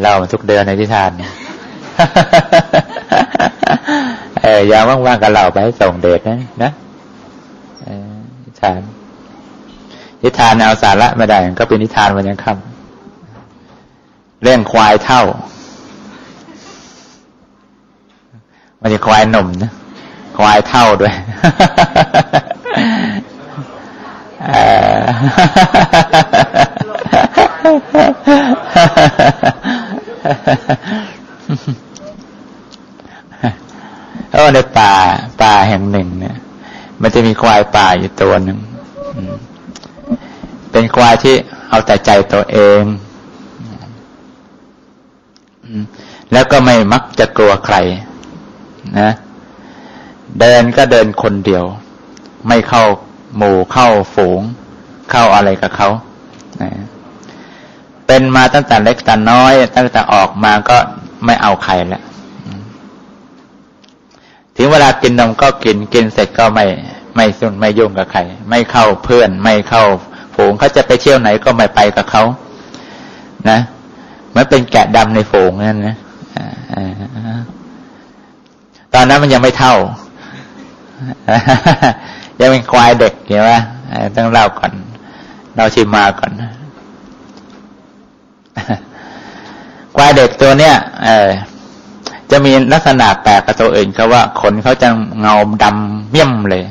เล่าทุกเดือนในนิทานเออยามว่างๆก็เล่าไปส่งเดชนะนะนิทาน นิทานเอาสาระไม่ได้ก็เป็นนิทานวันยังค่ำเรื่องควายเท่า มันจะควายหนุ่มนะควายเท่าด้วยเพราะในป่าป่าแห่งหนึ่ง เนี่ย มันจะมีควายป่าอยู่ตัวหนึ่งเป็นควายที่เอาแต่ใจตัวเองแล้วก็ไม่มักจะกลัวใคร นะ เดินก็เดินคนเดียว ไม่เข้าหมู่เข้าฝูง เข้าอะไรกับเขานะ เป็นมาตั้งแต่เล็กแต่น้อย ตั้งแต่ออกมาก็ไม่เอาใครแล้วถึงเวลากินนมก็กินกินเสร็จก็ไม่ ไม่สุนไม่ยุ่งกับใคร ไม่เข้าเพื่อน ไม่เข้าฝูงเขาจะไปเที่ยวไหนก็ไม่ไปกับเขานะมันเป็นแกะดำในฝูงนั่นนะตอนนั้นมันยังไม่เท่า ยังเป็นควายเด็กเห็นไหมต้องเล่าก่อน เราชิมมาก่อน ควายเด็กตัวเนี้ยเออจะมีลักษณะแปลกกับตัวอื่นเขาว่าขนเขาจะเงาดำเมี่ยมเลย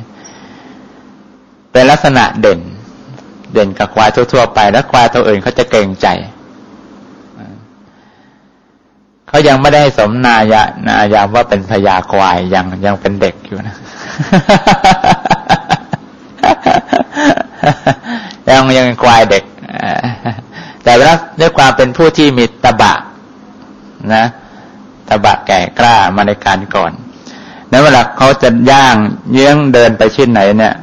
เป็นลักษณะเด่น เด่นกับควายทั่วๆไป แล้วควายตัวอื่นเขาจะเกรงใจเขายังไม่ได้สมนายะนายามว่าเป็นพญาควายยังยังเป็นเด็กอยู่นะ ยังยังควายเด็ก แต่ว่าด้วยความเป็นผู้ที่มีตบะนะตบะแก่กล้ามาในการก่อนนั้นเวลาเขาจะย่างเยื้องเดินไปชิ้นไหนเนี่ย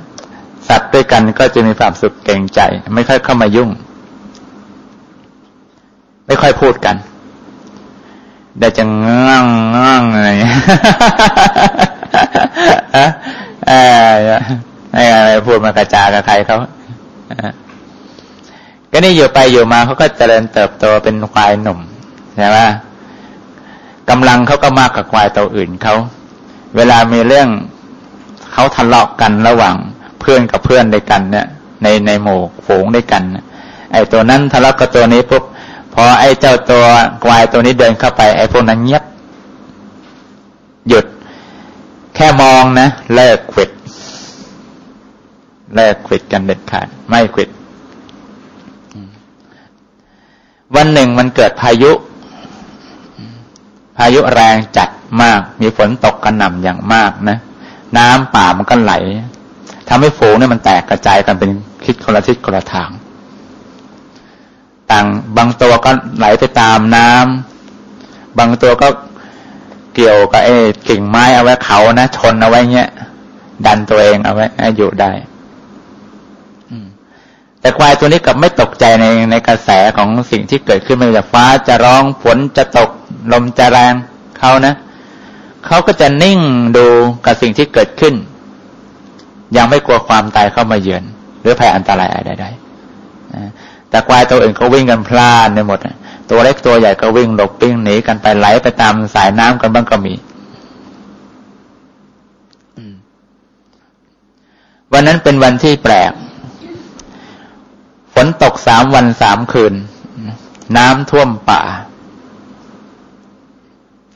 สัตว์ด้วยกันก็จะมีความสุขเกรงใจ ไม่ค่อยเข้ามายุ่ง ไม่ค่อยพูดกันเดี๋ยวจะง้างง้างอะไรเออไม่อะไรพูดมากระจากับใครเขา ก็นี่อยู่ไปอยู่มาเขาก็เจริญเติบโตเป็นควายหนุ่มใช่ไหมกำลังเขาก็มากกว่าควายตัวอื่นเขาเวลามีเรื่องเขาทะเลาะกันระหว่างเพื่อนกับเพื่อนด้วยกันเนี่ยในในหมู่ฝูงด้วยกัน ไอ้ตัวนั้นทะเลาะกับตัวนี้ปุ๊บพอไอ้เจ้าตัวควายตัวนี้เดินเข้าไป ไอ้พวกนั้นเงียบ หยุด แค่มองนะเลิกขิดเลิกขิดกันเด็ดขาดไม่ขิด วันหนึ่งมันเกิดพายุ พายุแรงจัดมาก มีฝนตกกระหน่ำอย่างมากนะน้ำป่ามันก็ไหลทำให้ฝูงเนี่ยมันแตกกระจายกันเป็นคิดคนละทิศคนละทาง ต่างบางตัวก็ไหลไปตามน้ำบางตัวก็เกี่ยวกับไอ้กิ่งไม้เอาไว้เขานะชนเอาไว้เงี้ยดันตัวเองเอาไว้อยู่ได้ แต่ควายตัวนี้กับไม่ตกใจในในกระแสของสิ่งที่เกิดขึ้นไม่ว่าฟ้าจะร้องฝนจะตกลมจะแรงเขานะเขาก็จะนิ่งดูกับสิ่งที่เกิดขึ้น ยังไม่กลัวความตายเข้ามาเยือน หรือภัยอันตรายอะไรใดๆแต่ควายตัวอื่นเขาวิ่งกันพลาดในหมดตัวเล็กตัวใหญ่ก็วิ่งหลบวิ่งหนีกันไปไหลไปตามสายน้ำกันบ้างก็มีวันนั้นเป็นวันที่แปลก ฝนตกสามวันสามคืน น้ำท่วมป่า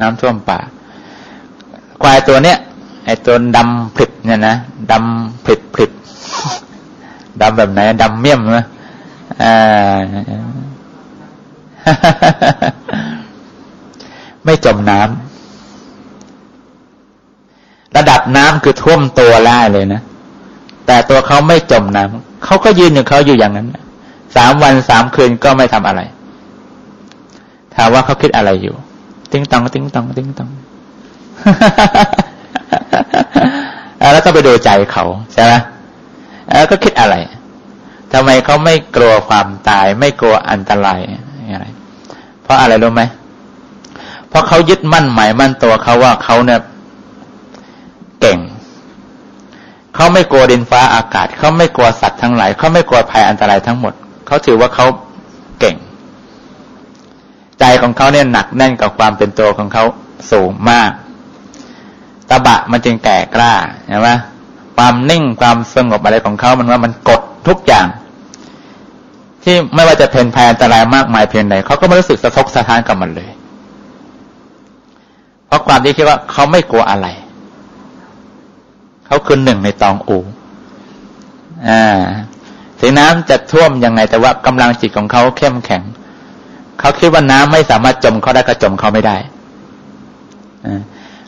น้ำท่วมป่า ควายตัวเนี้ยไอตัวดำผลิบเนี่ยนะดำผลิบผลิบดำแบบไหนดำเมี่ยมนะอ่าไม่จมน้ำระดับน้ำคือท่วมตัวล่าเลยนะแต่ตัวเขาไม่จมน้ำเขาก็ยืนอยู่เขาอยู่อย่างนั้น สามวันสามคืนก็ไม่ทำอะไร ถามว่าเขาคิดอะไรอยู่ ติ้งตองติ้งตองติ้งตองแล้วก็ไปดูใจเขาใช่ไหมแล้วก็คิดอะไรทำไมเขาไม่กลัวความตาย ไม่กลัวอันตรายอะไร เพราะอะไรรู้ไหมเพราะเขายึดมั่นหมายมั่นตัวเขาว่าเขาเนี่ยเก่งเขาไม่กลัวดินฟ้าอากาศ เขาไม่กลัวสัตว์ทั้งหลาย เขาไม่กลัวภัยอันตรายทั้งหมด เขาถือว่าเขาเก่ง ใจของเขาเนี่ยหนักแน่นกับความเป็นตัวของเขาสูงมากตะบะมันจึงแก่กล้าเห็นไหมความนิ่งความสงบอะไรของเขามันว่ามันกดทุกอย่าง ที่ไม่ว่าจะเพนแพนอันตรายมากมายเพียงใดเขาก็ไม่รู้สึกสะทกสะท้านกับมันเลย เพราะความที่คิดว่าเขาไม่กลัวอะไรเขาคือหนึ่งในตองอูอ่า ถึงน้ำจะท่วมยังไง แต่ว่ากำลังจิตของเขาเข้มแข็ง เขาคิดว่าน้ำไม่สามารถจมเขาได้ก็จมเขาไม่ได้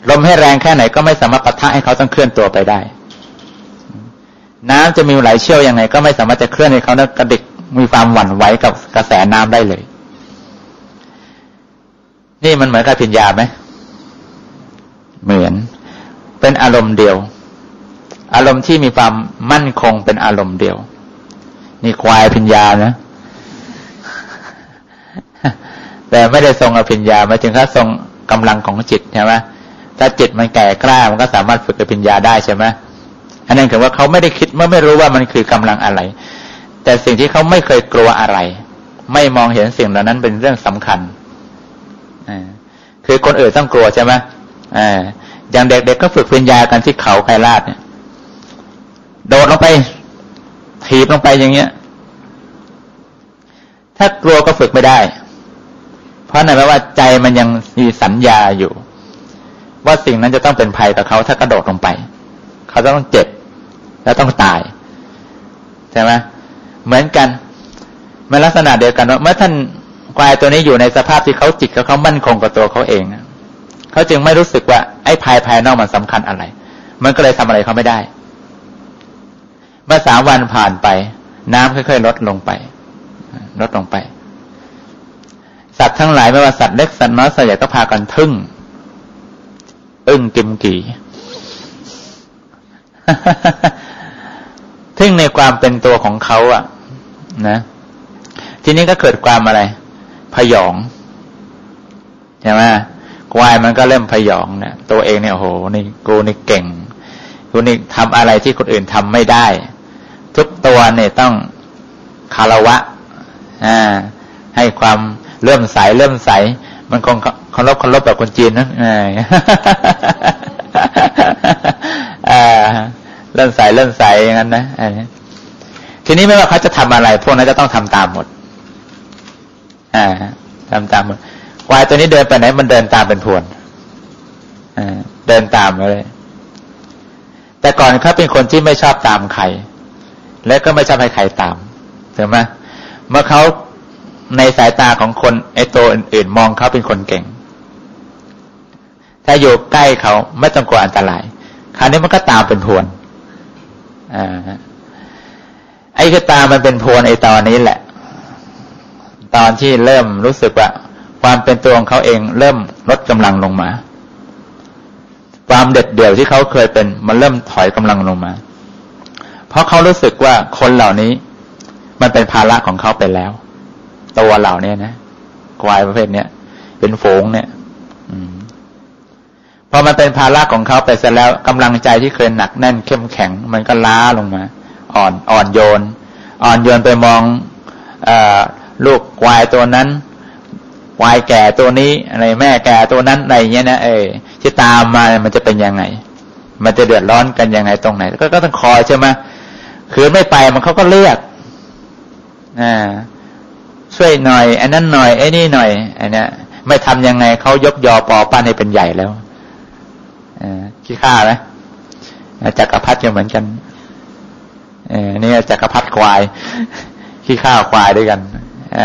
ลมให้แรงแค่ไหนก็ไม่สามารถปะทะให้เขาต้องเคลื่อนตัวไปได้ น้ำจะมีไหลเชี่ยวยังไง ก็ไม่สามารถจะเคลื่อนให้เขานั้นกระดิกมีความหวั่นไหวกับกระแสน้ำได้เลย นี่มันเหมือนกับพิญญาไหมเหมือนเป็นอารมณ์เดียว อารมณ์ที่มีความมั่นคงเป็นอารมณ์เดียว นี่ควายพิญญานะ แต่ไม่ได้ทรงอภิญญาหมายถึงเขาทรงกำลังของจิตใช่ไหมถ้าจิตมันแก่กล้ามันก็สามารถฝึกอภิญญาได้ใช่ไหมอันนั้นคือว่าเขาไม่ได้คิดเมื่อไม่รู้ว่ามันคือกำลังอะไร แต่สิ่งที่เขาไม่เคยกลัวอะไร ไม่มองเห็นสิ่งเหล่านั้นเป็นเรื่องสำคัญคือคนอื่นต้องกลัวใช่ไหมอย่างเด็กๆก็ฝึกปัญญากันที่เขาไคลาดเนี่ย โดดลงไป ถีบลงไปอย่างเงี้ย ถ้ากลัวก็ฝึกไม่ได้ เพราะนั่นแปลว่าใจมันยังมีสัญญาอยู่ ว่าสิ่งนั้นจะต้องเป็นภัยต่อเขาถ้ากระโดดลงไป เขาจะต้องเจ็บ แล้วต้องตายใช่ไหมเหมือนกันมันลักษณะเดียวกันว่าเมื่อท่านควายตัวนี้อยู่ในสภาพที่เขาจิตเขาเขามั่นคงกับตัวเขาเองเขาจึงไม่รู้สึกว่าไอ้ภายภายนอกมันสำคัญอะไร มันก็เลยทำอะไรเขาไม่ได้ เมื่อสามวันผ่านไป น้ำค่อยๆลดลงไป ลดลงไป สัตว์ทั้งหลายไม่ว่าสัตว์เล็กสัตว์น้อยสัตว์ใหญ่ก็พากันทึ่ง อึ้งกิมกี่ทึ่งในความเป็นตัวของเขาอะ นะ ทีนี้ก็เกิดความอะไร พยองใช่ไหมควายมันก็เริ่มพยองเนะตัวเองเนี่ยโอ้โหนี่กูนี่เก่งกูนี่ทำอะไรที่คนอื่นทำไม่ได้ ทุกตัวเนี่ยต้องคารวะอ่าให้ความเริ่มใสเริ่มใส มันคงเคารพเคารพแบบคนจีนนะอ่าเริ่มใสเริ่มใสอย่างนั้นนะทีนี้ไม่ว่าเขาจะทำอะไร พวกนั้นจะต้องทำตามหมด อ่าทำตามหมดควายตัวนี้เดินไปไหน มันเดินตามเป็นพวนเดินตามเลย แต่ก่อนเขาเป็นคนที่ไม่ชอบตามใคร และก็ไม่ชอบให้ใครตามถูกไหมเมื่อเขาในสายตาของคนไอตัวอื่นๆมองเขาเป็นคนเก่ง ถ้าอยู่ใกล้เขาไม่ต้องกลัวอันตราย คราวนี้มันก็ตามเป็นพวนอ่าไอ้คือตามันเป็นพวนไอตอนนี้แหละ ตอนที่เริ่มรู้สึกว่า ความเป็นตัวของเขาเองเริ่มลดกำลังลงมา ความเด็ดเดี่ยวที่เขาเคยเป็น มันเริ่มถอยกำลังลงมา เพราะเขารู้สึกว่าคนเหล่านี้ มันเป็นภาระของเขาไปแล้ว ตัวเหล่านี้นะควายประเภทเนี้ยเป็นฝูงเนี่ย อืมพอมันเป็นภาระของเขาไปเสร็จแล้วกำลังใจที่เคยหนักแน่นเข้มแข็ง มันก็ล้าลงมา อ่อนอ่อนโยน อ่อนโยนไปมองอลูกควายตัวนั้นควายแก่ตัวนี้อะไรแม่แก่ตัวนั้นอะไรเงี้ยนะเออที่ตามมามันจะเป็นยังไง มันจะเดือดร้อนกันยังไงตรงไหน ก็ก็ต้องคอยใช่ไหม คืนไม่ไปมันเขาก็เลือกอ่าช่วยหน่อยอันนั้นหน่อยไอ้นี่หน่อยอันนี้ไม่ทำยังไงเขายกยอปอปั้นให้เป็นใหญ่แล้วอขี้ข้าไหมจักรพรรดิก็เหมือนกันเอนี่จักรพรรดิควายขี้ข้าควายด้วยกันอ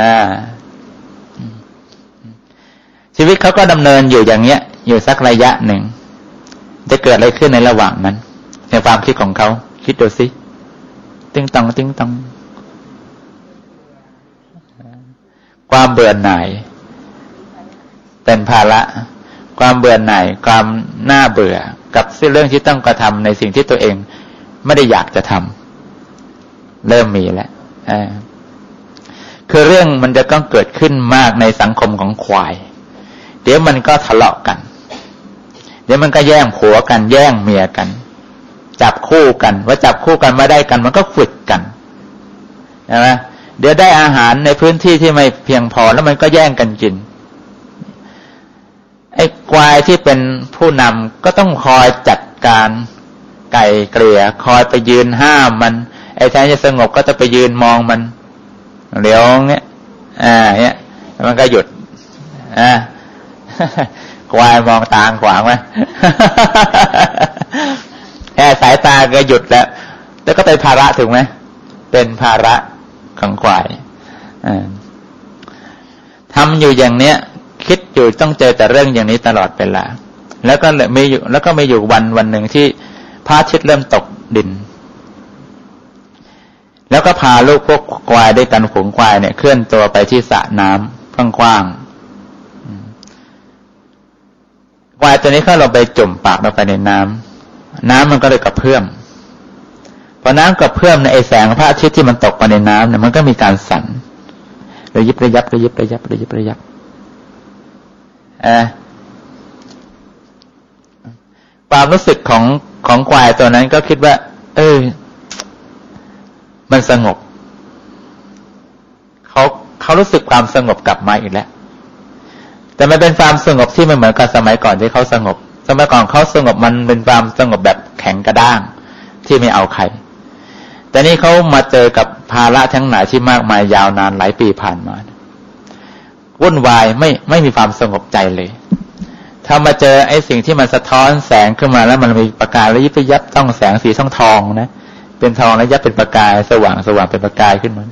ชีวิตเขาก็ดำเนินอยู่อย่างเงี้ย อยู่สักระยะหนึ่ง จะเกิดอะไรขึ้นในระหว่างนั้นในความคิดของเขา คิดดูสิ ติ้งตองติ้งตอง ความเบื่อหน่าย เป็นภาระ ความเบื่อหน่าย ความน่าเบื่อ กับเรื่องที่ต้องกระทำในสิ่งที่ตัวเอง ไม่ได้อยากจะทำเริ่มมีแล้วคือเรื่องมันจะต้องเกิดขึ้นมากในสังคมของควาย เดี๋ยวมันก็ทะเลาะกัน เดี๋ยวมันก็แย่งผัวกัน แย่งเมียกัน จับคู่กันว่าจับคู่กันมาได้กันมันก็ฝึกกันใช่ไหมเดี๋ยวได้อาหารในพื้นที่ที่ไม่เพียงพอแล้วมันก็แย่งกันกินไอ้ควายที่เป็นผู้นำก็ต้องคอยจัดการไก่เกลี่ยคอยไปยืนห้ามมัน ไอ้แทนจะสงบก็จะไปยืนมองมันเดี๋ยวเนี้ยอ่าเนี้ยมันก็หยุดอ่าควายมองตาขวางไหม แค่สายตาก็หยุดแล้ว แล้วก็เป็นภาระถูกไหม เป็นภาระของควายทำอยู่อย่างเนี้ย คิดอยู่ต้องเจอแต่เรื่องอย่างนี้ตลอดเวลา แล้วก็มีอยู่ แล้วก็มีอยู่วันวันหนึ่งที่พระอาทิตย์เริ่มตกดิน แล้วก็พาลูกพวกควายด้วยกันฝูงควายเนี่ย เคลื่อนตัวไปที่สระน้ำกว้างๆควายตัวนี้ก็ลงไปจุ่มปากลงไปในน้ำ น้ำมันก็เลยกระเพื่อมพอน้ำกระเพื่อมในไอแสงพระอาทิตย์ที่มันตกไปในน้ำเนี่ยมันก็มีการสั่นระยิบระยับระยิบระยับระยิบระยับความรู้สึกของของควายตัวนั้นก็คิดว่า เออมันสงบ เขาเขารู้สึกความสงบกลับมาอีกแล้ว แต่มันเป็นความสงบที่มันเหมือนกับสมัยก่อนที่เขาสงบ สมัยก่อนเขาสงบมันเป็นความสงบแบบแข็งกระด้างที่ไม่เอาใคร แต่นี่เขามาเจอกับภาระทั้งหลายที่มากมายยาวนานหลายปีผ่านมาวุ่นวายไม่ไม่มีความสงบใจเลย ถ้ามาเจอไอ้สิ่งที่มันสะท้อนแสงขึ้นมาแล้วมันมีประกายแล้วยิบยับต้องแสงสีทองทองนะเป็นทองแล้วยับเป็นประกายสว่างสว่างเป็นประกายขึ้นมา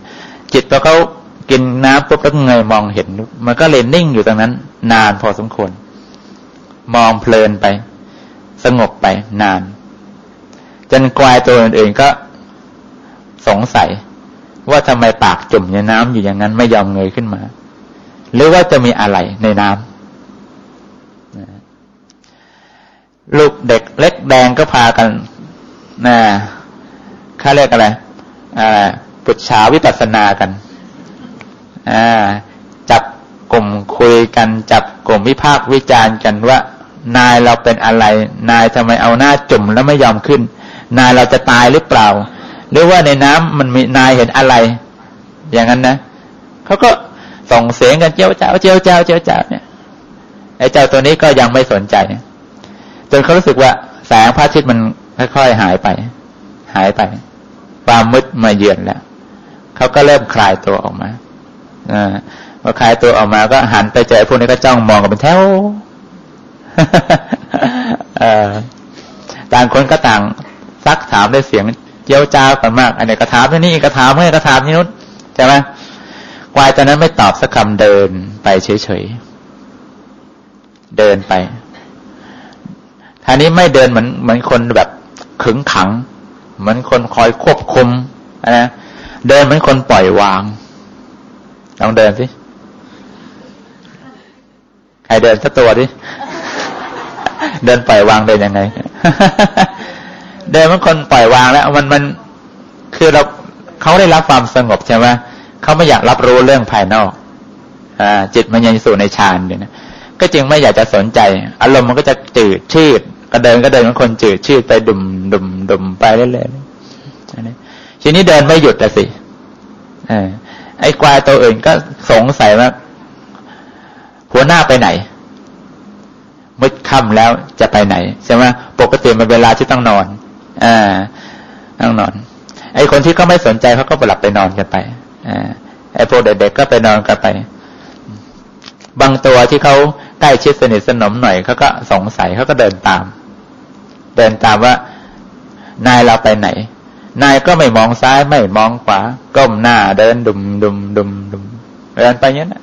จิตพอเขากินน้ำปุ๊บแล้วเงยมองเห็น มันก็เลยนิ่งอยู่ตรงนั้น นานพอสมควร มองเพลินไป สงบไปนาน จนกวายตัวอื่นๆก็สงสัย ว่าทำไมปากจุ่มในน้ำอยู่อย่างนั้นไม่ยอมเงยขึ้นมา หรือว่าจะมีอะไรในน้ำลูกเด็กเล็กแดงก็พากันนะค่าเรียกอะไรอ่าปุจฉาวิปัสสนากันอ่าจับกลุ่มคุยกันจับกลุ่มวิพากษ์วิจารณ์กันว่า นายเราเป็นอะไร นายทำไมเอาหน้าจุ่มแล้วไม่ยอมขึ้น นายเราจะตายหรือเปล่า หรือว่าในน้ำมันมีนายเห็นอะไร อย่างนั้นนะเขาก็ส่งเสียงกันเจ้าเจ้าเจ้าเจ้าเจ้าเจ้าเนี่ยไอ้เจ้าตัวนี้ก็ยังไม่สนใจจนเขารู้สึกว่าแสงพระอาทิตย์มันค่อยๆหายไป หายไป ความมืดมาเยือนแล้วเขาก็เริ่มคลายตัวออกมาอ่าพอคลายตัวออกมาก็หันไปเจอพวกนี้ก็จ้องมองกันเป็นแถว ต่างคนก็ต่างซักถามด้วยเสียงเจียวจ้ากันมาก อันนี้ก็ถามที่นี่ก็ถามเมื่อก็ถามที่นู้นใช่ไหมควายตอนนั้นไม่ตอบสักคำเดินไปเฉยๆ เดินไปอันนี้ไม่เดินเหมือนเหมือนคนแบบขึงขัง เหมือนคนคอยควบคุมนะเดินเหมือนคนปล่อยวางลองเดินสิใครเดินสักตัวดิ เดินปล่อยวางเดินยังไง เดินเมือนคนปล่อยวางแล้ว มันมันคือเราเขาได้รับความสงบใช่ไหมเขาไม่อยากรับรู้เรื่องภายนอกอจิตมันยังสู่ในฌานอยู่นะก็จึงไม่อยากจะสนใจ อารมณ์มันก็จะจืดชืดก็เดินก็เดินเมือนคนจืดชืดไปดุมดุมดุมไปเรื่อยๆทีนี้เดินไม่หยุดแต่สิไอ้ควายตัวอื่นก็สงสัยว่าหัวหน้าไปไหน มืดค่ำแล้วจะไปไหนใช่ไหมปกติมันเวลาที่ต้องนอน อ่า ต้องนอน ไอ้คนที่เขาไม่สนใจเขาก็หลับไปนอนกันไป อ่า ไอ้พวกเด็กๆก็ไปนอนกันไป บางตัวที่เขาใกล้ชิดสนิทสนมหน่อยเขาก็สงสัยเขาก็เดินตาม เดินตามว่านายเราไปไหน นายก็ไม่มองซ้ายไม่มองขวาก้มหน้าเดินดุมดุมดุมดุมเดินไปเงี้ยนะ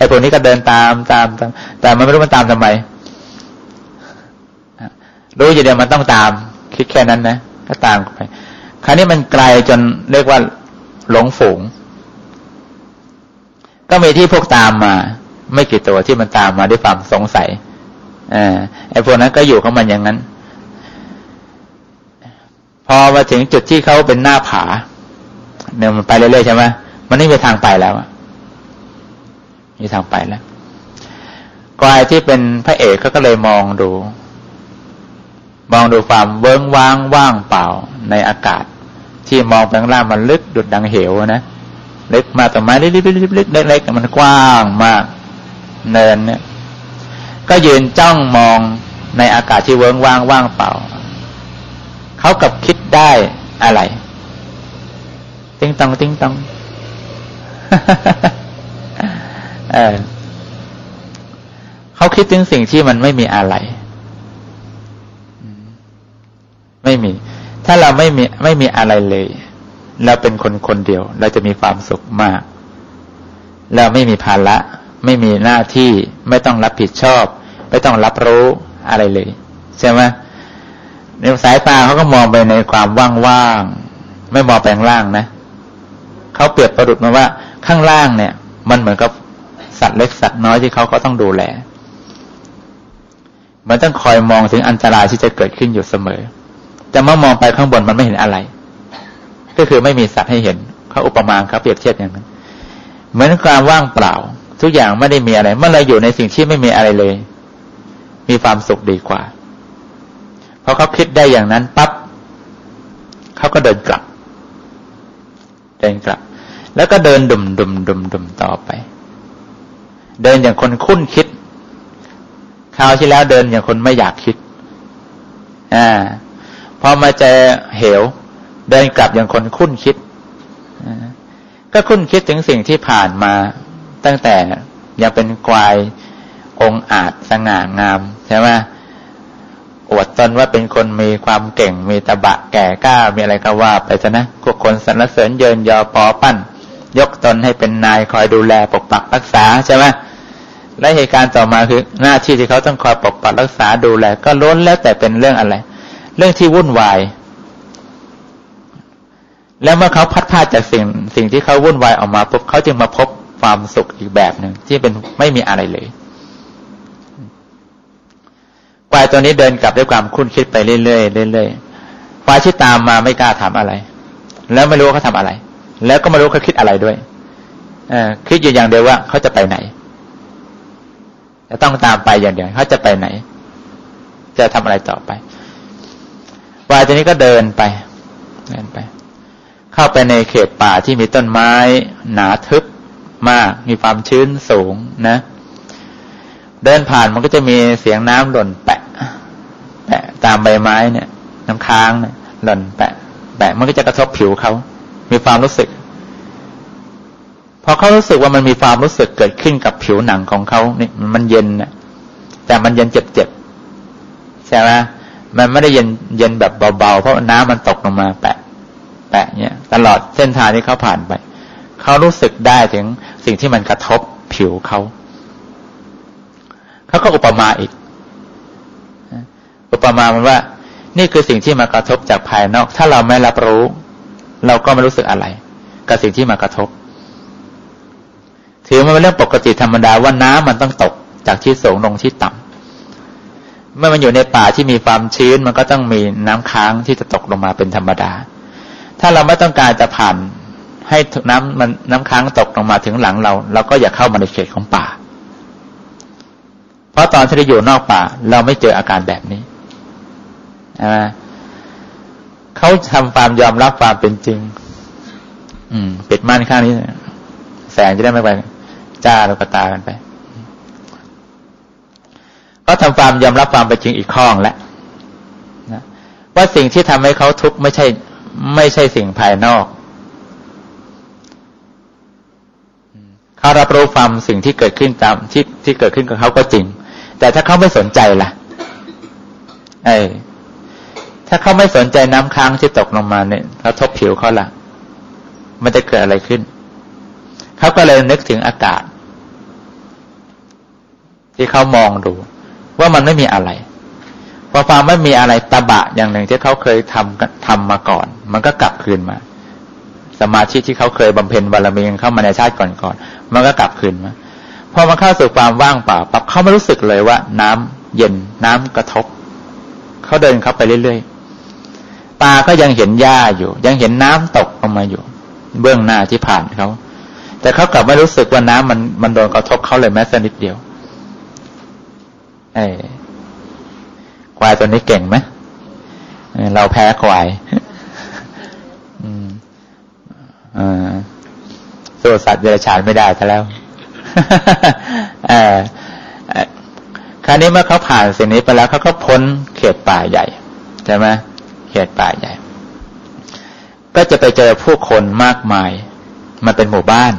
ไอ้พวกนี้ก็เดินตามตามตามแต่มันไม่รู้มันตามทำไมรู้อยู่เดียวมันต้องตาม คิดแค่นั้นนะก็ตามไปคราวนี้มันไกลจนเรียกว่าหลงฝูง ก็มีที่พวกตามมา ไม่กี่ตัวที่มันตามมาด้วยความสงสัยอไอ้พวกนั้นก็อยู่ของมันอย่างนั้น พอมาถึงจุดที่เขาเป็นหน้าผาเนี่ยมันไปเรื่อยๆใช่ไหมมันไม่มีทางไปแล้ว มีทางไปแล้วกายที่เป็นพระเอกเขาก็เลยมองดู มองดูความเวิ้งว้างว่างเปล่าในอากาศ ที่มองไปข้างล่างมันลึกดุดดังเหวนะลึกมาต่อไม้ลึกๆเล็กๆมันกว้างมาก เนินเนี่ย ก็ยืนจ้องมองในอากาศที่เวิ้งว่างว่างเปล่าเขากลับคิดได้อะไร ติ้งตองติ้งตอง เออเขาคิดถึงสิ่งที่มันไม่มีอะไรไม่มี ถ้าเราไม่มีไม่มีอะไรเลยเราเป็นคนคนเดียว เราจะมีความสุขมาก เราไม่มีภาระ ไม่มีหน้าที่ไม่ต้องรับผิดชอบ ไม่ต้องรับรู้อะไรเลย ใช่ไหมในสายตาเขาก็มองไปในความว่างๆไม่มองแปลงล่างนะเขาเปรียบประดุดมาว่า ข้างล่างเนี่ย มันเหมือนกับ สัตว์เล็กสัตว์น้อยที่เขาก็ต้องดูแล มันต้องคอยมองถึงอันตรายที่จะเกิดขึ้นอยู่เสมอ จะเมื่อมองไปข้างบนมันไม่เห็นอะไร ก็คือไม่มีสัตว์ให้เห็นเขาอุปมาเขาเปรียบเทียบอย่างนั้น เหมือนความว่างเปล่า ทุกอย่างไม่ได้มีอะไร เมื่อเราอยู่ในสิ่งที่ไม่มีอะไรเลย มีความสุขดีกว่าพอเขาคิดได้อย่างนั้นปั๊บเขาก็เดินกลับ เดินกลับ แล้วก็เดินดุมดุมดุมดุมต่อไป เดินอย่างคนคุ้นคิดคราวที่แล้วเดินอย่างคนไม่อยากคิด อ่าพอมาเจอเหว เดินกลับอย่างคนคุ้นคิด ก็คุ้นคิดถึงสิ่งที่ผ่านมาตั้งแต่ยังเป็นควายองอาจสง่างามใช่ไหมอวดตนว่าเป็นคนมีความเก่ง มีตะบะแก่กล้า มีอะไรก็ว่า ไปซะนะพวกคนสรรเสริญเยินยอปอปั้น ยกตนให้เป็นนายคอยดูแลปกปักรักษาใช่ไหม และเหตุการณ์ต่อมาคือ หน้าที่ที่เขาต้องคอยปกปักรักษาดูแลก็ล้นแล้วแต่เป็นเรื่องอะไร เรื่องที่วุ่นวาย แล้วเมื่อเขาพัดพาจากสิ่งสิ่งที่เขาวุ่นวายออกมาปุ๊บเขาจึงมาพบความสุขอีกแบบหนึ่งที่เป็นไม่มีอะไรเลยควายตัวนี้เดินกลับด้วยความคุ้นคิดไปเรื่อยๆเรื่อยๆควายที่ตามมาไม่กล้าถามอะไร แล้วไม่รู้ว่าเขาทาอะไร แล้วก็ไม่รู้เขาคิดอะไรด้วยอคิดอยู่อย่างเดียวว่าเขาจะไปไหน จะต้องตามไปอย่างเดียวเขาจะไปไหน จะทำอะไรต่อไปวายตัวนี้ก็เดินไป เดินไป เข้าไปในเขตป่าที่มีต้นไม้ หนาทึบมาก มีความชื้นสูงนะ เดินผ่านมันก็จะมีเสียงน้ำหล่นแปะ แปะตามใบไม้เนี่ย น้ำค้างเนี่ยหล่นแปะ แปะมันก็จะกระทบผิวเขา มีความรู้สึก พอเขารู้สึกว่ามันมีความรู้สึกเกิดขึ้นกับผิวหนังของเขาเนี่ยมันเย็นนะแต่มันเย็นเจ็บๆใช่ไหมมันไม่ได้เย็นเย็นแบบเบาๆเพราะน้ำมันตกลงมาแปะ แปะเนี่ยตลอดเส้นทางที่เขาผ่านไปเขารู้สึกได้ถึงสิ่งที่มันกระทบผิวเขาเขาก็อุปมาอีก อุปมามันว่า นี่คือสิ่งที่มากระทบจากภายนอก ถ้าเราไม่รับรู้ เราก็ไม่รู้สึกอะไร กับสิ่งที่มากระทบ ถือมันเป็นเรื่องปกติธรรมดาว่าน้ำมันต้องตกจากที่สูงลงที่ต่ำเมื่อมันอยู่ในป่าที่มีความชื้นมันก็ต้องมีน้ำค้างที่จะตกลงมาเป็นธรรมดา ถ้าเราไม่ต้องการจะผ่านให้น้ำมันน้ำค้างตกลงมาถึงหลังเราเราก็อย่าเข้ามาในเขตของป่า เพราะตอนที่เราอยู่นอกป่า เราไม่เจออาการแบบนี้เขาทำความยอมรับความเป็นจริง อืมปิดม่านข้างนี้ แสงจะได้ไม่ไป จ้าลูกตากันไปเขาทำความยอมรับความเป็นจริงอีกข้องแล้วนะว่าสิ่งที่ทำให้เขาทุกข์ไม่ใช่ ไม่ใช่สิ่งภายนอกเขารับรู้ความสิ่งที่เกิดขึ้นตามที่ที่เกิดขึ้นกับเขาก็จริง แต่ถ้าเขาไม่สนใจล่ะไอ้ถ้าเขาไม่สนใจน้ำค้างที่ตกลงมาเนี่ยกระทบผิวเขาล่ะมันจะเกิดอะไรขึ้น เขาก็เลยนึกถึงอากาศ ที่เขามองดู ว่ามันไม่มีอะไรพอความไม่มีอะไรตะบะอย่างหนึ่งที่เขาเคยทำทำมาก่อน มันก็กลับคืนมา สมาธิที่เขาเคยบำเพ็ญบารมีเข้ามาในชาติก่อนๆมันก็กลับคืนมาพอมาเข้าสู่ความว่างเปล่าปั๊บเขาไม่รู้สึกเลยว่า น้ำเย็นน้ำกระทบเขาเดินเข้าไปเรื่อยๆตาก็ยังเห็นหญ้าอยู่ ยังเห็นน้ำตกลงมาอยู่ เบื้องหน้าที่ผ่านเขา แต่เขากลับไม่รู้สึกว่าน้ำมันมันโดนกระทบเขาเลยแม้แต่นิดเดียวไอ้ควายตัวนี้เก่งไหมเราแพ้ควายสู้สัตว์เดรัจฉานไม่ได้ซะแล้วเออคราวนี้เมื่อเขาผ่านสิ่งนี้ไปแล้วเขาก็พ้นเขตป่าใหญ่ใช่ไหมเขตป่าใหญ่ ก็จะไปเจอผู้คนมากมาย มันเป็นหมู่บ้าน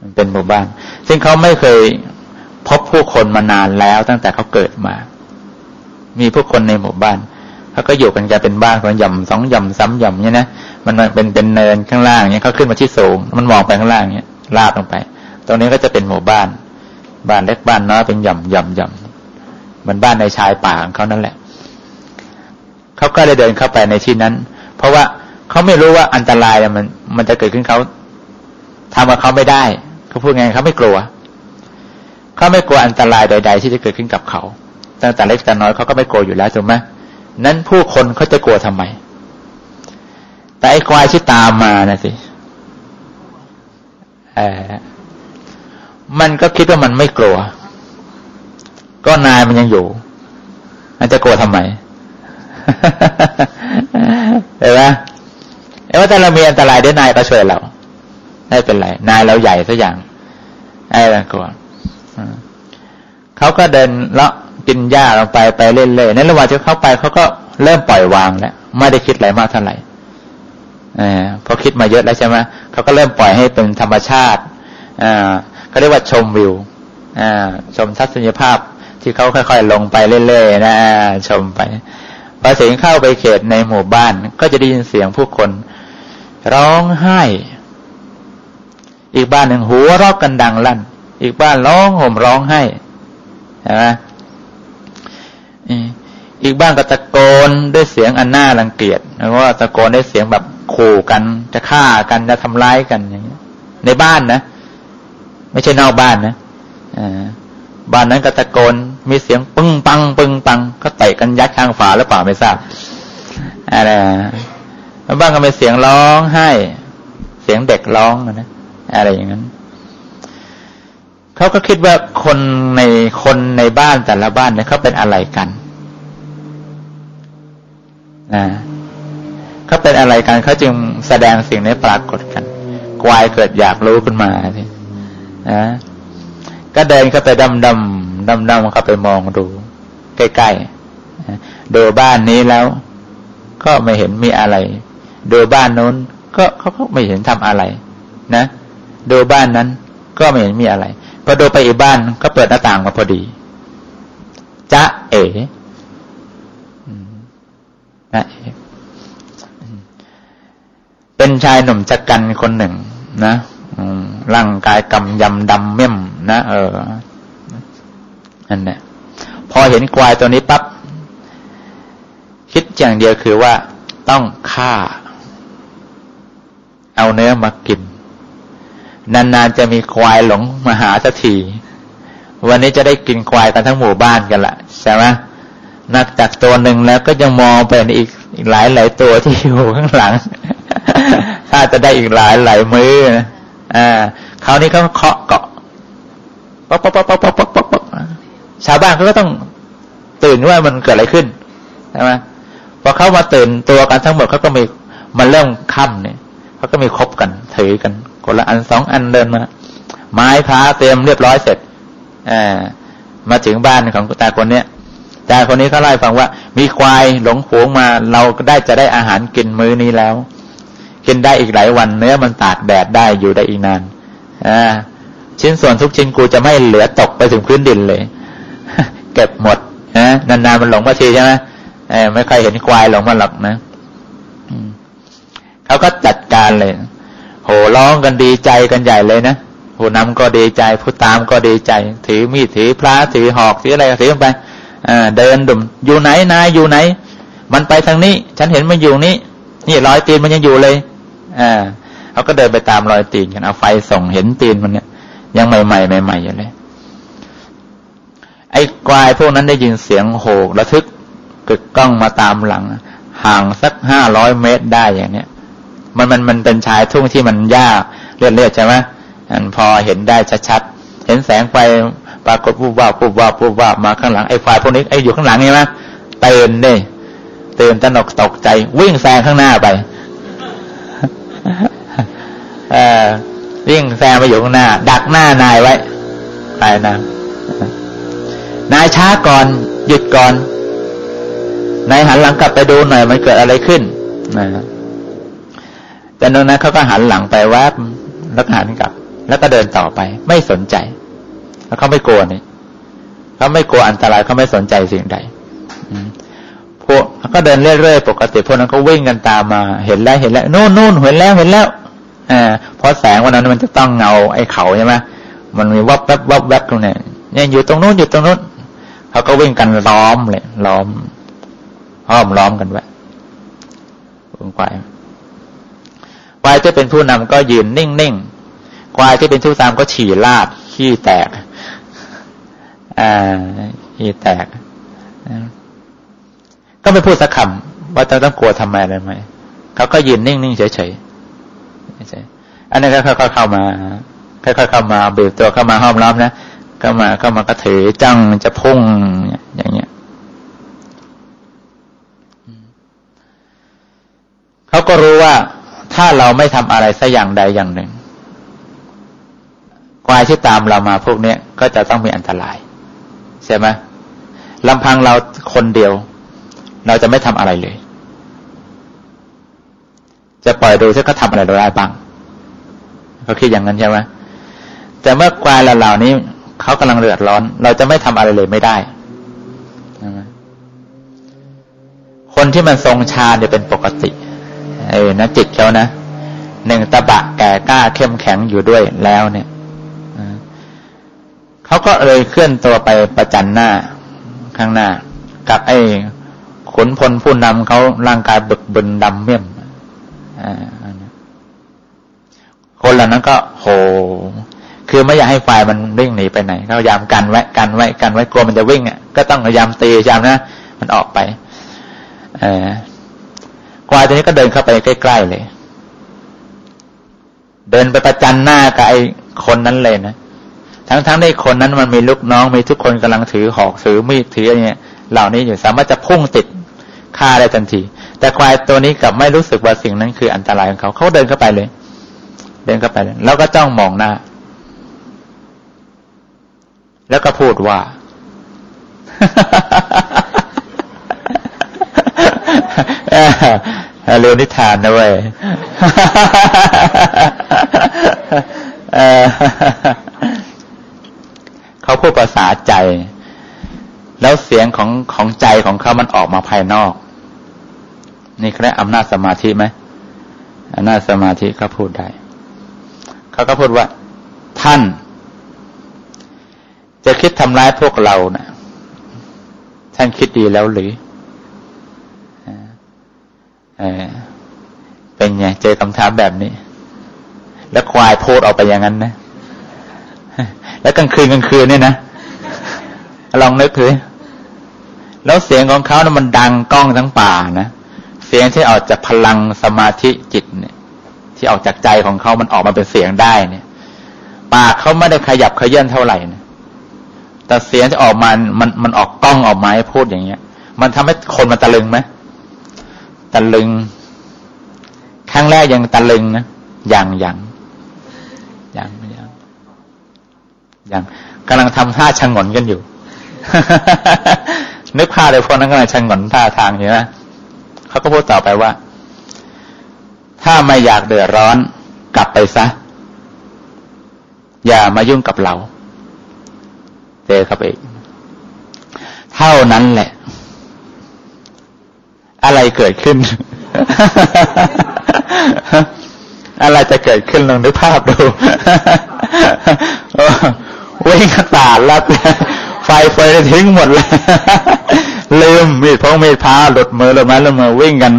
มันเป็นหมู่บ้าน ซึ่งเขาไม่เคยพบผู้คนมานานแล้วตั้งแต่เขาเกิดมา มีผู้คนในหมู่บ้านเขาก็อยู่กันกันเป็นบ้านคนหย่ำสองหย่ำซ้ำหย่ำเนี่ยนะมันเป็นเป็นเนินข้างล่างเนี่ยเขาขึ้นมาที่สูง มันมองไปข้างล่างเนี่ยลาดลงไป ตรงนี้ก็จะเป็นหมู่บ้าน บ้านเล็กบ้านน้อยเป็นหย่ำย่ำย่ำมันบ้านในชายป่าของเขานั่นแหละเขาก็เลยเดินเข้าไปในที่นั้น เพราะว่าเขาไม่รู้ว่าอันตรายมัน มันจะเกิดขึ้นเขาทำกับเขาไม่ได้ เขาพูดไงเขาไม่กลัวเขาไม่กลัวอันตรายใด ๆ ที่จะเกิดขึ้นกับเขาตั้งแต่เล็กแต่น้อยเขาก็ไม่กลัวอยู่แล้วถูกไหมนั้นผู้คนเขาจะกลัวทำไม แต่ไอ้ควายที่ตามมานะสิเออมันก็คิดว่ามันไม่กลัว ก็นายมันยังอยู่ มันจะกลัวทำไมเห็นไหมเอ้ว่าแต่เรามีอันตรายด้วยนายก็ช่วยเรา ไม่เป็นไร นายเราใหญ่สักอย่างไอ้ละกลัวเขาก็เดินเลาะกินหญ้าลงไปไปเรื่อยๆในระหว่างที่เข้าไปเขาก็เริ่มปล่อยวางแล้วไม่ได้คิดอะไรมากเท่าไหร่อพอคิดมาเยอะแล้วใช่ไหมเขาก็เริ่มปล่อยให้เป็นธรรมชาติอ่าเขาเรียกว่าชมวิวอ่าชมทัศนียภาพที่เขาค่อยๆ ลงไปเรื่อยๆนะชมไปพอเสียงเข้าไปเขตในหมู่บ้าน ก็จะได้ยินเสียงผู้คน ร้องไห้ อีกบ้านหนึ่งหัวรอกกันดังลั่น อีกบ้านร้องห่มร้องไห้ใช่ไหมอีกบ้านก็ตะโกนด้วยเสียงอันน่ารังเกียจแล้วก็ตะโกนด้วยเสียงแบบขู่กันจะฆ่ากันจะทำร้ายกันอย่างเงี้ยในบ้านนะไม่ใช่นอกบ้านนะอ่าบ้านนั้นก็ตะโกนมีเสียงปึ้งปังปึ้งปัง ก็เตะกันยัดข้างฝาหรือเปล่าไม่ทราบอะไรบ้างก็มีเสียงร้องไห้ เสียงเด็กร้องนะ อะไรอย่างนั้นเขาก็คิดว่าคนในคนในบ้านแต่ละบ้านเนี่ยเขาเป็นอะไรกันนะเขาเป็นอะไรกันเขาจึงแสดงสิ่งนี้ปรากฏกันกวายเกิดอยากรู้ขึ้นมาสินะก็เดินเข้าไปดำดำดำดำเข้าไปมองดู ใกล้ๆดูบ้านนี้แล้ว ก็ไม่เห็นมีอะไร ดูบ้านนู้น ก็เขาก็ไม่เห็นทำอะไร นะ ดูบ้านนั้นก็ไม่เห็นมีอะไร พอดูไปอีกบ้านก็เปิดหน้าต่างมาพอดีจ๊ะเอ๋นะเป็นชายหนุ่มจักกันคนหนึ่ง นะร่างกายกำยำดำเม่มนะเออนั่นแหละพอเห็นควายตัวนี้ปับ๊บคิดอย่างเดียวคือว่าต้องฆ่า เอาเนื้อมากิน นานๆจะมีควายหลงมาหาสักที วันนี้จะได้กินควายกันทั้งหมู่บ้านกันละใช่ไหมนักจากตัวหนึ่งแล้วก็ยังมองไปอีกอีกหลายหลายตัวที่อยู่ข้างหลัง ถ้าจะได้อีกหลายหลายมืออ่าคราวนี้เขาเคาะเกาะป๊อกป๊อกป๊อกป๊อกป๊อกป๊อกป๊อกชาวบ้านเขาก็ต้องตื่นว่ามันเกิดอะไรขึ้นใช่ไหมพอเขามาตื่นตัวกันทั้งหมดเขาก็มีมันเริ่มค่ำเนี่ยเขาก็มีคบกันถือกัน คนละอันสองอันเดินมา ไม้พาเตรียมเรียบร้อยเสร็จอมาถึงบ้านของตาคนเนี้ยตาคนนี้เขาเล่าฟังว่า มีควายหลงขวงมา เราก็ได้จะได้อาหารกินมื้อนี้แล้ว กินได้อีกหลายวันเนื้อมันตากแดดได้อยู่ได้อีกนานอ่าชิ้นส่วนทุกชิ้นกูจะไม่เหลือตกไปถึงพื้นดินเลย เก็บหมดนะนานๆมันหลงมาทีใช่ไหมไม่ค่อยเห็นควายหลงมาหรอกนะเขาก็จัดการเลย โหร้องกันดีใจกันใหญ่เลยนะผู้นำก็ดีใจ ผู้ตามก็ดีใจ ถือมีดถือพระถือหอกถืออะไรถือไปอ่าเดินดุมอยู่ไหนนายอยู่ไหน มันไปทางนี้ ฉันเห็นมันอยู่นี้นี่รอยตีนมันยังอยู่เลยอ่าเขาก็เดินไปตามรอยตีนกันเอาไฟส่องเห็นตีนมันเนี่ย ยังใหม่ใหม่ใหม่ๆอยู่เลยไอ้ควายพวกนั้นได้ยินเสียงโหกระทึกกึกก้องมาตามหลัง ห่างสักห้าร้อยเมตรได้อย่างเนี้ย มันมันมันเป็นชายทุ่งที่มันยากเลือดๆใช่ไหมอันพอเห็นได้ชัดๆเห็นแสงไฟปรากฏปูบว่าปูบว่าปูบว่ามาข้างหลังไอ้ควายพวกนี้ไอ้อยู่ข้างหลังใช่ไหมเตื่นเนี่ยตื่นตะนกตกใจ วิ่งแซงข้างหน้าไปเออวิ่งแซงไปอยู่ข้างหน้า ดักหน้านายไว้ตายนะนายช้าก่อนหยุดก่อนนายหันหลังกลับไปดูหน่อยมันเกิดอะไรขึ้นนะ แต่นนั้นเขาก็หันหลังไปแวบแล้วหันกลับ แล้วก็เดินต่อไป ไม่สนใจ แล้วเขาไม่กลัวนี่เขาไม่กลัวอันตรายเขาไม่สนใจสิ่งใดพวกก็เดินเรื่อยๆปกติพวกนั้นก็วิ่งกันตามมา เห็นแล้วเห็นแล้วนู่นนู่นเห็นแล้วเห็นแล้วอ่าเพราะแสงวันนั้นมันจะต้องเงาไอ้เขาใช่ไหมมันมีวับแวบวับแวบตรงนี้เนี่ยอยู่ตรงนู้นอยู่ตรงนู้นเขาก็วิ่งกันล้อมเลยล้อมห้อมล้อมกันไว้ควาย ควายที่เป็นผู้นำก็ยืนนิ่งๆ ควายที่เป็นผู้ตามก็ฉี่ลาด ขี้แตก อ่า ขี้แตก ก็ไม่พูดสักคำว่าจะต้องกลัวทำไมอะไรไหม เขาก็ยืนนิ่งๆเฉยๆ อันนี้ก็ค่อยๆเข้ามา ค่อยๆเข้ามาเบีบตัวเข้ามาห้อมล้อมนะเข้ามาเข้ามาก็ถือจังจะพุ่งอย่างเงี้ยเขาก็รู้ว่า ถ้าเราไม่ทำอะไรสักอย่างใดอย่างหนึ่งควายที่ตามเรามาพวกนี้ก็จะต้องมีอันตรายใช่ไหมลำพังเราคนเดียว เราจะไม่ทำอะไรเลย จะปล่อยดูที่เขาทำอะไรเราได้บ้างเขาคิดอย่างนั้นใช่ไหมแต่เมื่อควายเหล่านี้เขากำลังเดือดร้อน เราจะไม่ทำอะไรเลยไม่ได้คนที่มันทรงชาเนี่ยเป็นปกติเออนะจิตเขานะหนึ่งตะบะแก่กล้าเข้มแข็งอยู่ด้วยแล้วเนี่ยเขาก็เลยเคลื่อนตัวไปประจันหน้า ข้างหน้า กับไอ้ขุนพลผู้นำเขาร่างกายบึกบึนดำเมี่ยมคนเหล่านั้นก็โห คือไม่อยากให้ไฟมันวิ่งหนีไปไหนเขาพยายามกันไว้กันไว้กันไว้กลัวมันจะวิ่งอะก็ต้องพยายามตีพยายามนะมันออกไป เออ กวายตัวนี้ก็เดินเข้าไปใกล้ๆเลย เดินไปประจันหน้ากับไอ้คนนั้นเลยนะทั้งๆในคนนั้นมันมีลูกน้องมีทุกคนกำลังถือหอกถือมีดถืออะไรเงี้ยเหล่านี้อยู่สามารถจะพุ่งติดฆ่าได้ทันที แต่ควายตัวนี้กลับไม่รู้สึกว่าสิ่งนั้นคืออันตรายของเขาเขาเดินเข้าไปเลย เดินเข้าไปเลยแล้วก็จ้องมองหน้า แล้วก็พูดว่า เร็วนิทานนะเว้ยเขาพูดภาษาใจ แล้วเสียงของของใจของเขามันออกมาภายนอก นี่เขาเรียกอำนาจสมาธิไหมอำนาจสมาธิเขาพูดได้ เขาก็พูดว่า ท่าน จะคิดทำร้ายพวกเรานะ่ะ ท่านคิดดีแล้วหรือ เป็นไงเจอคำถามแบบนี้ แล้วควายโพดออกไปอย่างนั้นนะแล้วกลางคืนกลางคืนเนี่ยนะลองนึกถือแล้วเสียงของเขานะ่ะมันดังกล้องทั้งป่านะเสียงที่ออกจากพลังสมาธิจิตเนี่ย ที่ออกจากใจของเขามันออกมาเป็นเสียงได้เนี่ยปากเขาไม่ได้ขยับขยื่นเท่าไหร่นะแต่เสียงที่ออกมามันมันออกกล้องออกมาให้พูดอย่างเงี้ย มันทำให้คนมันตะลึงไหม ตะลึง ครั้งแรกยังตะลึงนะยังยังยังยังยังกำลังทำท่าชงนกันอยู่ นึกภาพเลยพวกนั้นกำลังชงนท่าทางอยู่นะเขาก็พูดต่อไปว่า ถ้าไม่อยากเดือดร้อนกลับไปซะ อย่ามายุ่งกับเราเจอเข้าไปอีก เท่านั้นแหละ อะไรเกิดขึ้น อะไรจะเกิดขึ้นลองนึกภาพดูวิ่งตาลัดไฟไฟทิ้งหมดเลยลืมมีดพงมีดพาหลุดมือหลุดไม้หลุดมือวิ่งกัน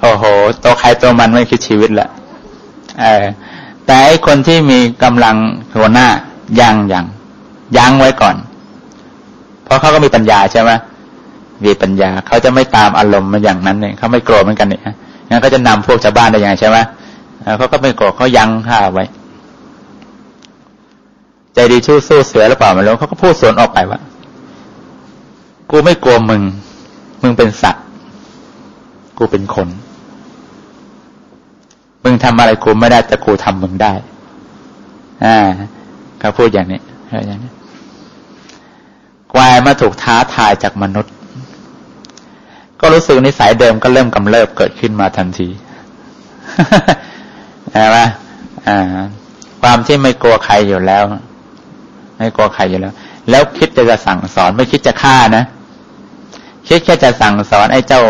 โอ้โห ตัวใครตัวมันไม่คิดชีวิตละเออแต่ไอคนที่มีกำลังหัวหน้ายังยังยั้งไว้ก่อน เพราะเขาก็มีปัญญาใช่ไหม มีปัญญา เขาจะไม่ตามอารมณ์มันอย่างนั้นเนี่ยเขาไม่โกรธเหมือนกันเนี่ยงั้นเขาจะนำพวกชาวบ้านได้ยังไงใช่ไหมเขาก็ไม่โกรธเขายั้งข้าไว้ ใจดีชู้สู้เสือหรือเปล่าไม่รู้เขาก็พูดสวนออกไปว่ากูไม่กลัวมึง มึงเป็นสัตว์ กูเป็นคน มึงทำอะไรกูไม่ได้แต่กูทำมึงได้ อ่าเขาพูดอย่างนี้อย่างนี้ควายมาถูกท้าทายจากมนุษย์ ก็รู้สึกนิสัยเดิมก็เริ่มกำเริบเกิดขึ้นมาทันทีใช่ไหมอ่าความที่ไม่กลัวใครอยู่แล้ว ไม่กลัวใครอยู่แล้ว แล้วคิดจะจะสั่งสอนไม่คิดจะฆ่านะคิดแค่จะสั่งสอนไอ้เจ้า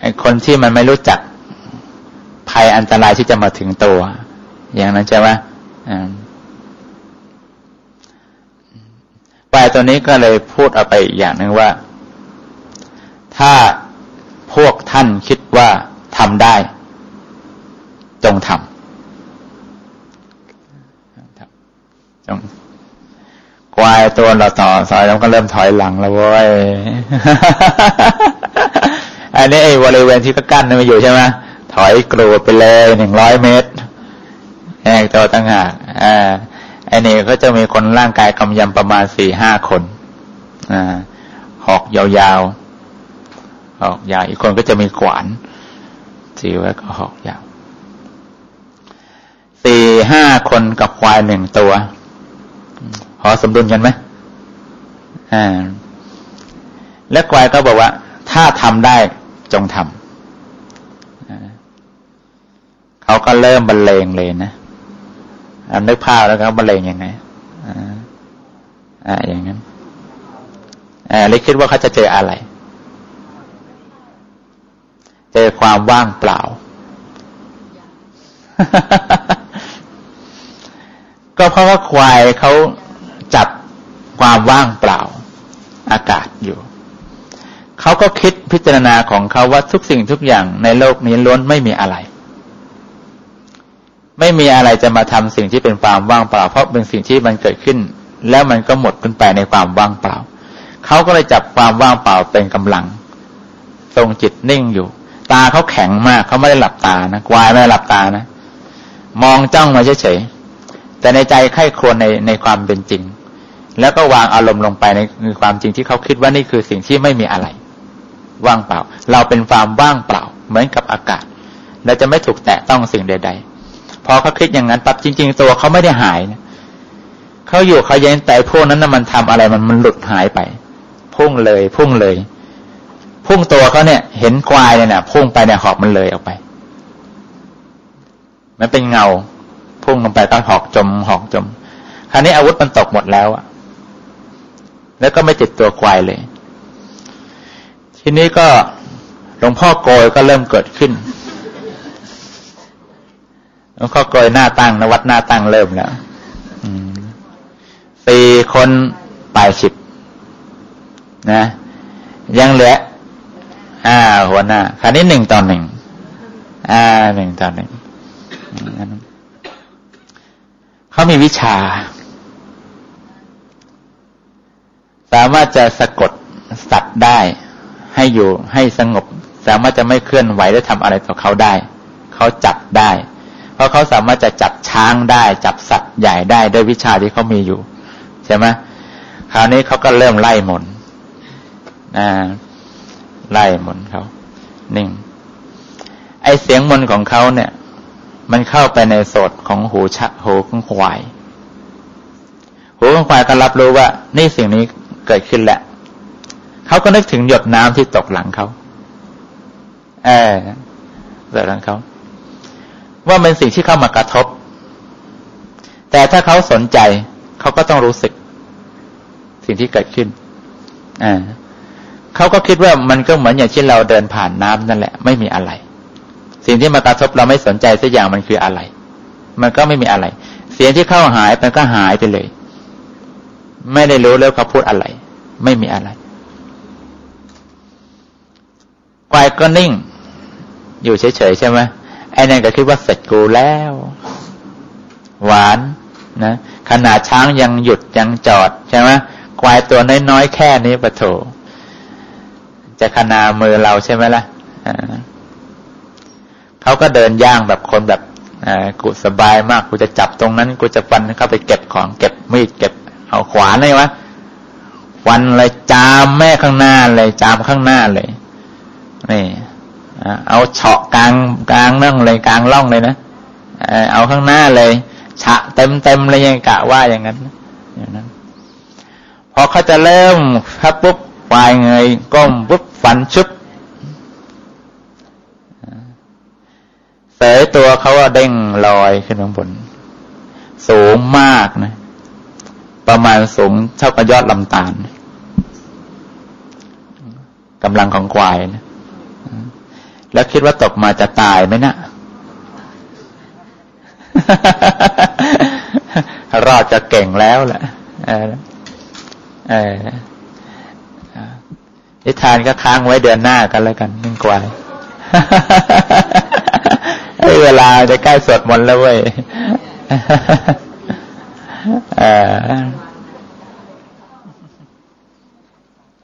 ไอ้คนที่มันไม่รู้จักภัยอันตรายที่จะมาถึงตัว อย่างนั้นใช่ไหมอ่าปตัวนี้ก็เลยพูดเอาไปอีกอย่างหนึ่งว่า ถ้าพวกท่านคิดว่าทำได้ จงทำจงควายตัวเราต่อซอยแล้วก็เริ่มถอยหลังแล้วเว้ยอันนี้ไอ้บริเวณที่ก็กั้นมาอยู่ใช่ไหมถอยกรูดไปเลยหนึ่งร้อยเมตรแอกตัวตั้งหากอ่าอ้นี่ก็จะมีคนร่างกายกำยำประมาณสี่ห้าคนอ่าหอกยาวๆ หอกยาวอีกคนก็จะมีขวานสีไว้ก็หอกยาวสี่ห้าคนกับควายหนึ่งตัวพอสมดุลกันไหมอ่าและควายก็บอกว่า ถ้าทำได้จงทำเขาก็เริ่มบรรเลงเลยนะอันนึกภาพแล้วครับบรรเลงยังไงอ่าอ่าอย่างนั้นอ่าเลยคิดว่าเขาจะเจออะไร เจอความว่างเปล่า ก็เพราะว่าควายเขาจับความว่างเปล่า อากาศอยู่ เขาก็คิดพิจารณาของเขาว่าทุกสิ่งทุกอย่างในโลกนี้ล้วนไม่มีอะไร ไม่มีอะไรจะมาทำสิ่งที่เป็นความว่างเปล่า เพราะเป็นสิ่งที่มันเกิดขึ้น แล้วมันก็หมดขึ้นไปในความว่างเปล่า เขาก็เลยจับความว่างเปล่าเป็นกำลังทรงจิตนิ่งอยู่ ตาเขาแข็งมากเขาไม่ได้หลับตานะกวายไม่ได้หลับตานะมองจ้องมาเฉยๆแต่ในใจไข้ควรในในความเป็นจริง แล้วก็วางอารมณ์ลงไปในความจริงที่เขาคิดว่านี่คือสิ่งที่ไม่มีอะไร ว่างเปล่า เราเป็นความว่างเปล่า เหมือนกับอากาศและจะไม่ถูกแตะต้องสิ่งใด ๆ พอเขาคิดอย่างนั้นปั๊บจริง ๆ ตัวเขาไม่ได้หายนะเขาอยู่เขาเย็นแต่พวกนั้นนะมันทำอะไรมันมันหลุดหายไป พุ่งเลย พุ่งเลย พุ่งตัวเขาเนี่ย เห็นควายเนี่ยนะพุ่งไปเนี่ยหอกมันเลยออกไป มันเป็นเงา พุ่งลงไปก็หอกจมหอกจม คราวนี้อาวุธมันตกหมดแล้วอะแล้วก็ไม่ติดตัวควายเลย ทีนี้ก็หลวงพ่อโกยก็เริ่มเกิดขึ้นหลวงพ่อกยหน้าตั้งนวัดหน้าตั้งเริ่มแล้วสี่คนปลายสิบนะ ยังเหลือ อ่า หัวหน้าคราวนี้หนึ่งต่อหนึ่งอ่าหนึ่งต่อหนึ่งเขามีวิชา สามารถจะสะกดสัตว์ได้ ให้อยู่ให้สงบ สามารถจะไม่เคลื่อนไหวและทำอะไรต่อเขาได้ เขาจับได้ เพราะเขาสามารถจะจับช้างได้ จับสัตว์ใหญ่ได้ด้วยวิชาที่เขามีอยู่ ใช่ไหมคราวนี้เขาก็เริ่มไล่มนอ่า ไล่มนเขา นิ่ง ไอเสียงมนของเขาเนี่ย มันเข้าไปในโสดของหูชะหูของควาย หูของควายก็รับรู้ว่า นี่สิ่งนี้เกิดขึ้นแหล้วเขาก็นึกถึงหยดน้ำที่ตกหลังเขาเออตกหลังเขาว่าเป็นสิ่งที่เข้ามากระทบ แต่ถ้าเขาสนใจเขาก็ต้องรู้สึก สิ่งที่เกิดขึ้นอ่า เขาก็คิดว่ามันก็เหมือนอย่างที่เราเดินผ่านน้ำนั่นแหละ ไม่มีอะไร สิ่งที่มากระทบเราไม่สนใจสักอย่างมันคืออะไร มันก็ไม่มีอะไร เสียงที่เข้าหายมันก็หายไปเลย ไม่ได้รู้แล้วเขาพูดอะไร ไม่มีอะไรควายก็นิ่ง อยู่เฉยๆใช่ไหมไอ้นั่นก็คิดว่าเสร็จกูแล้ว หวานนะขนาดช้างยังหยุดยังจอดใช่ไหมควายตัวน้อยๆแค่นี้ปะโถ จะขนามือเราใช่ไหมล่ะเขาก็เดินย่างแบบคนแบบกูสบายมากกูจะจับตรงนั้นกูจะฟันเข้าไปเก็บของเก็บมีดเก็บเอาขวานเลยวะฟันเลยจามแม่ข้างหน้าเลย จามข้างหน้าเลยนี่เอาเฉาะกลางกลางนั่งเลยกลางล่องเลยนะเอาข้างหน้าเลย ฉะเต็มเต็มเลยยังกะว่าอย่างนั้นอย่างนั้นพอเขาจะเริ่มครับปุ๊บ ควายเงยก้มปุ๊บฟันชุบเสยตัวเขาว่าเด้งลอยขึ้นข้างบน สูงมากนะ ประมาณสูงเท่ากับยอดลำตาลกำลังของควายนะแล้วคิดว่าตกมาจะตายไหมนะ รอดจะเก่งแล้วแหละเออเออ นิทานก็ค้างไว้เดือนหน้ากันแล้วกันนิ่งกวายไอ้เวลาจะใกล้สวดมนต์แล้วเว้ยเออ